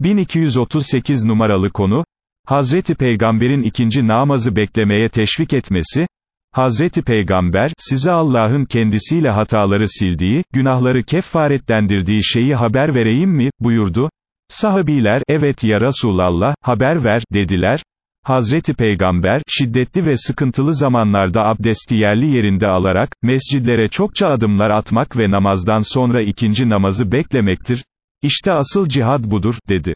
1238 numaralı konu, Hazreti Peygamber'in ikinci namazı beklemeye teşvik etmesi, Hazreti Peygamber, size Allah'ın kendisiyle hataları sildiği, günahları keffaretlendirdiği şeyi haber vereyim mi, buyurdu. Sahabiler, evet ya Resulallah, haber ver, dediler. Hazreti Peygamber, şiddetli ve sıkıntılı zamanlarda abdesti yerli yerinde alarak, mescidlere çokça adımlar atmak ve namazdan sonra ikinci namazı beklemektir. İşte asıl cihad budur, dedi.